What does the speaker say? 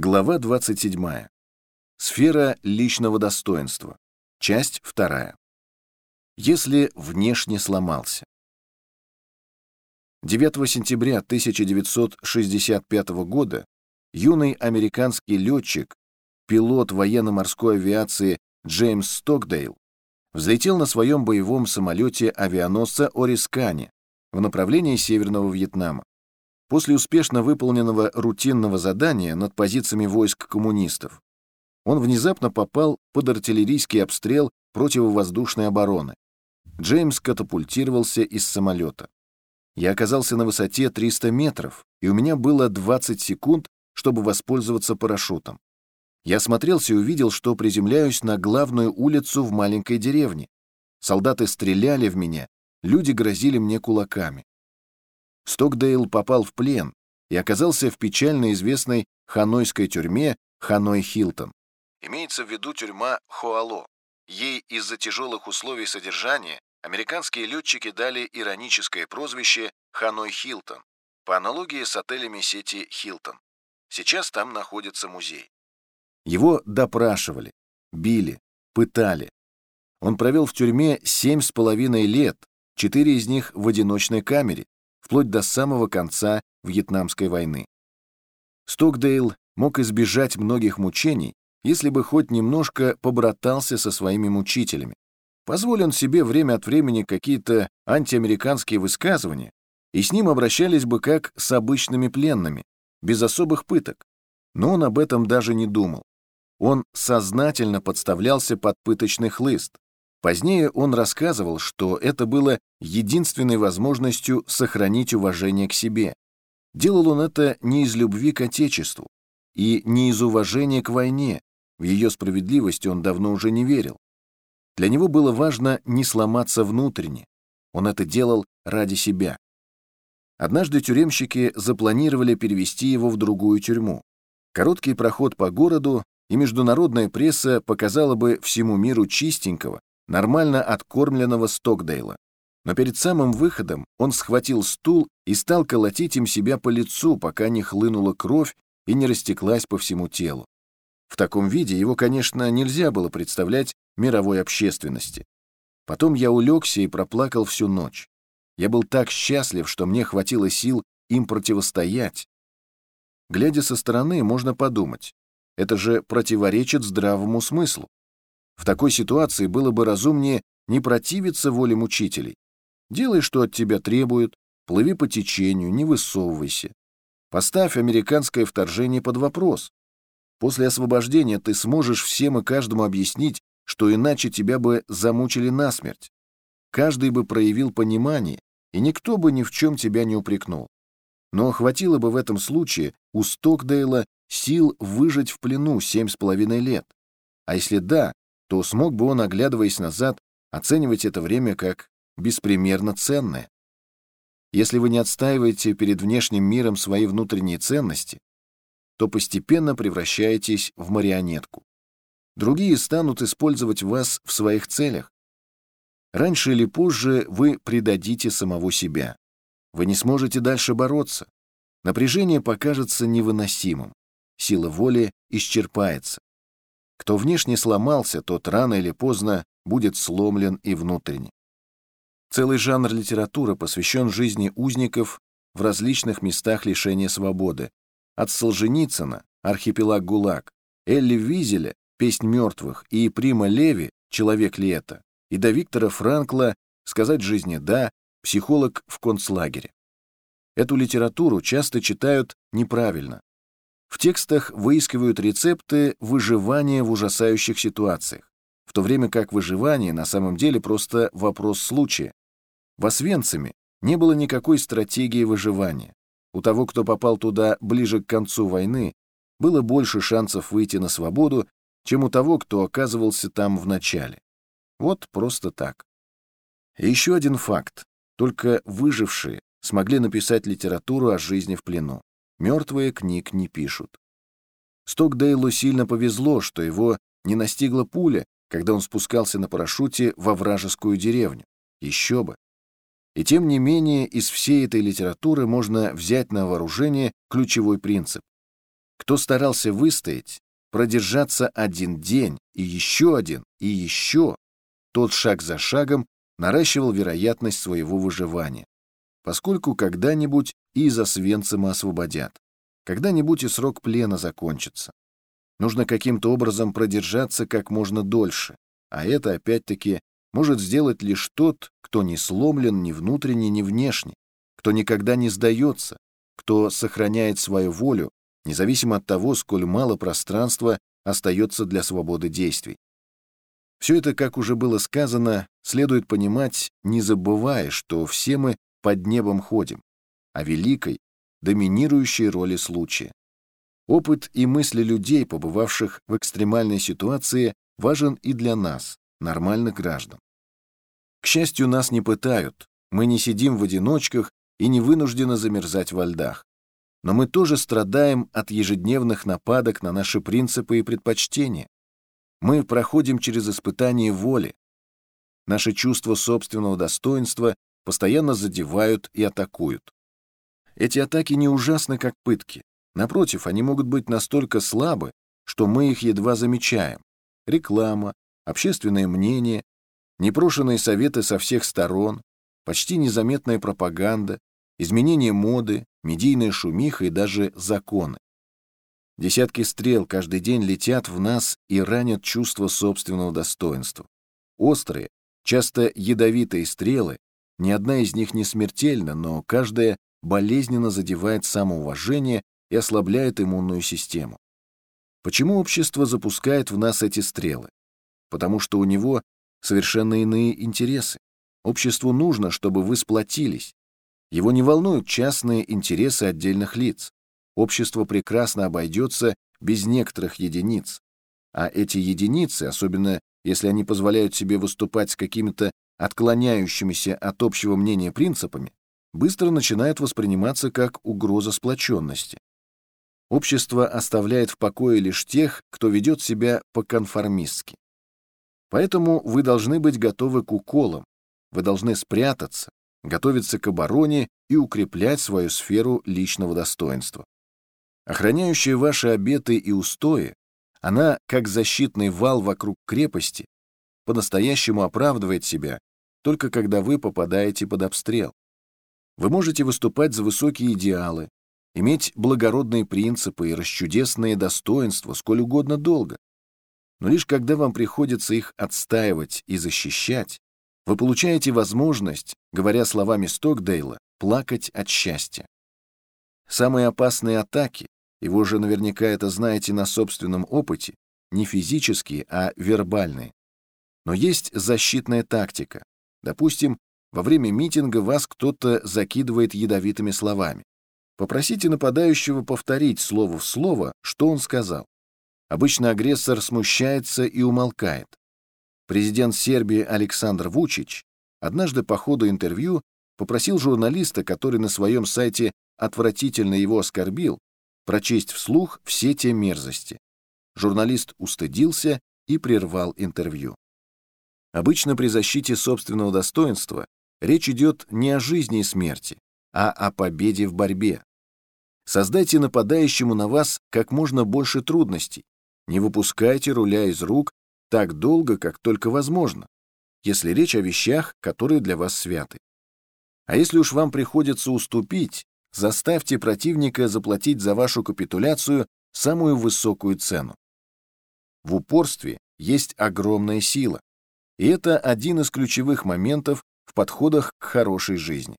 Глава 27. Сфера личного достоинства. Часть 2. Если внешне сломался. 9 сентября 1965 года юный американский летчик, пилот военно-морской авиации Джеймс Стокдейл, взлетел на своем боевом самолете авианосца Орискани в направлении Северного Вьетнама. После успешно выполненного рутинного задания над позициями войск коммунистов, он внезапно попал под артиллерийский обстрел противовоздушной обороны. Джеймс катапультировался из самолета. Я оказался на высоте 300 метров, и у меня было 20 секунд, чтобы воспользоваться парашютом. Я смотрелся и увидел, что приземляюсь на главную улицу в маленькой деревне. Солдаты стреляли в меня, люди грозили мне кулаками. Стокдейл попал в плен и оказался в печально известной ханойской тюрьме Ханой Хилтон. Имеется в виду тюрьма Хуало. Ей из-за тяжелых условий содержания американские летчики дали ироническое прозвище Ханой Хилтон, по аналогии с отелями сети Хилтон. Сейчас там находится музей. Его допрашивали, били, пытали. Он провел в тюрьме семь с половиной лет, четыре из них в одиночной камере, вплоть до самого конца Вьетнамской войны. Стокдейл мог избежать многих мучений, если бы хоть немножко побратался со своими мучителями. Позволил себе время от времени какие-то антиамериканские высказывания, и с ним обращались бы как с обычными пленными, без особых пыток. Но он об этом даже не думал. Он сознательно подставлялся под пыточный хлыст, Позднее он рассказывал, что это было единственной возможностью сохранить уважение к себе. Делал он это не из любви к Отечеству и не из уважения к войне, в ее справедливость он давно уже не верил. Для него было важно не сломаться внутренне, он это делал ради себя. Однажды тюремщики запланировали перевести его в другую тюрьму. Короткий проход по городу, и международная пресса показала бы всему миру чистенького, нормально откормленного Стокдейла. Но перед самым выходом он схватил стул и стал колотить им себя по лицу, пока не хлынула кровь и не растеклась по всему телу. В таком виде его, конечно, нельзя было представлять мировой общественности. Потом я улегся и проплакал всю ночь. Я был так счастлив, что мне хватило сил им противостоять. Глядя со стороны, можно подумать, это же противоречит здравому смыслу. В такой ситуации было бы разумнее не противиться воле мучителей. Делай, что от тебя требуют, плыви по течению, не высовывайся. Поставь американское вторжение под вопрос. После освобождения ты сможешь всем и каждому объяснить, что иначе тебя бы замучили насмерть. Каждый бы проявил понимание, и никто бы ни в чем тебя не упрекнул. Но хватило бы в этом случае у Стокдейла сил выжить в плену семь с половиной лет. А если да, то смог бы он, оглядываясь назад, оценивать это время как беспримерно ценное. Если вы не отстаиваете перед внешним миром свои внутренние ценности, то постепенно превращаетесь в марионетку. Другие станут использовать вас в своих целях. Раньше или позже вы предадите самого себя. Вы не сможете дальше бороться. Напряжение покажется невыносимым. Сила воли исчерпается. Кто внешне сломался, тот рано или поздно будет сломлен и внутренне. Целый жанр литературы посвящен жизни узников в различных местах лишения свободы. От Солженицына «Архипелаг ГУЛАГ», Элли Визеля «Песнь мертвых» и Прима Леви «Человек ли это?» и до Виктора Франкла «Сказать жизни да», психолог в концлагере. Эту литературу часто читают неправильно, в текстах выискивают рецепты выживания в ужасающих ситуациях, в то время как выживание на самом деле просто вопрос случая. В Освенциме не было никакой стратегии выживания. У того, кто попал туда ближе к концу войны, было больше шансов выйти на свободу, чем у того, кто оказывался там в начале. Вот просто так. И еще один факт. Только выжившие смогли написать литературу о жизни в плену. Мертвые книг не пишут. Стокдейлу сильно повезло, что его не настигла пуля, когда он спускался на парашюте во вражескую деревню. Еще бы. И тем не менее, из всей этой литературы можно взять на вооружение ключевой принцип. Кто старался выстоять, продержаться один день, и еще один, и еще, тот шаг за шагом наращивал вероятность своего выживания, поскольку когда-нибудь и из Освенцима освободят, когда-нибудь и срок плена закончится. Нужно каким-то образом продержаться как можно дольше, а это, опять-таки, может сделать лишь тот, кто не сломлен ни внутренне, ни внешне, кто никогда не сдается, кто сохраняет свою волю, независимо от того, сколь мало пространства остается для свободы действий. Все это, как уже было сказано, следует понимать, не забывая, что все мы под небом ходим, о великой, доминирующей роли случая. Опыт и мысли людей, побывавших в экстремальной ситуации, важен и для нас, нормальных граждан. К счастью, нас не пытают, мы не сидим в одиночках и не вынуждены замерзать во льдах. Но мы тоже страдаем от ежедневных нападок на наши принципы и предпочтения. Мы проходим через испытание воли. Наши чувства собственного достоинства постоянно задевают и атакуют. Эти атаки не ужасны, как пытки. Напротив, они могут быть настолько слабы, что мы их едва замечаем. Реклама, общественное мнение, непрошенные советы со всех сторон, почти незаметная пропаганда, изменение моды, медийная шумиха и даже законы. Десятки стрел каждый день летят в нас и ранят чувство собственного достоинства. Острые, часто ядовитые стрелы, ни одна из них не смертельна, но каждая болезненно задевает самоуважение и ослабляет иммунную систему. Почему общество запускает в нас эти стрелы? Потому что у него совершенно иные интересы. Обществу нужно, чтобы вы сплотились. Его не волнуют частные интересы отдельных лиц. Общество прекрасно обойдется без некоторых единиц. А эти единицы, особенно если они позволяют себе выступать с какими-то отклоняющимися от общего мнения принципами, быстро начинают восприниматься как угроза сплоченности. Общество оставляет в покое лишь тех, кто ведет себя по-конформистски. Поэтому вы должны быть готовы к уколам, вы должны спрятаться, готовиться к обороне и укреплять свою сферу личного достоинства. Охраняющая ваши обеты и устои, она, как защитный вал вокруг крепости, по-настоящему оправдывает себя только когда вы попадаете под обстрел. Вы можете выступать за высокие идеалы, иметь благородные принципы и расчудесные достоинства сколь угодно долго. Но лишь когда вам приходится их отстаивать и защищать, вы получаете возможность, говоря словами Стокдейла, плакать от счастья. Самые опасные атаки, и вы уже наверняка это знаете на собственном опыте, не физические, а вербальные. Но есть защитная тактика. Допустим, во время митинга вас кто-то закидывает ядовитыми словами. Попросите нападающего повторить слово в слово, что он сказал. Обычно агрессор смущается и умолкает. Президент Сербии Александр Вучич однажды по ходу интервью попросил журналиста, который на своем сайте отвратительно его оскорбил, прочесть вслух все те мерзости. Журналист устыдился и прервал интервью. Обычно при защите собственного достоинства речь идет не о жизни и смерти, а о победе в борьбе. Создайте нападающему на вас как можно больше трудностей, не выпускайте руля из рук так долго, как только возможно, если речь о вещах, которые для вас святы. А если уж вам приходится уступить, заставьте противника заплатить за вашу капитуляцию самую высокую цену. В упорстве есть огромная сила, и это один из ключевых моментов в подходах к хорошей жизни.